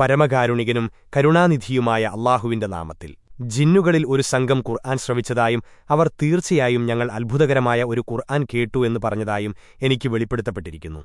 പരമകാരുണികനും കരുണാനിധിയുമായ അള്ളാഹുവിന്റെ നാമത്തിൽ. ജിന്നുകളിൽ ഒരു സംഘം ഖുർആൻ ശ്രവിച്ചതായും അവർ തീർച്ചയായും ഞങ്ങൾ അത്ഭുതകരമായ ഒരു ഖുർആൻ കേട്ടു എന്ന് പറഞ്ഞതായും എനിക്ക് വെളിപ്പെടുത്തപ്പെട്ടിരിക്കുന്നു.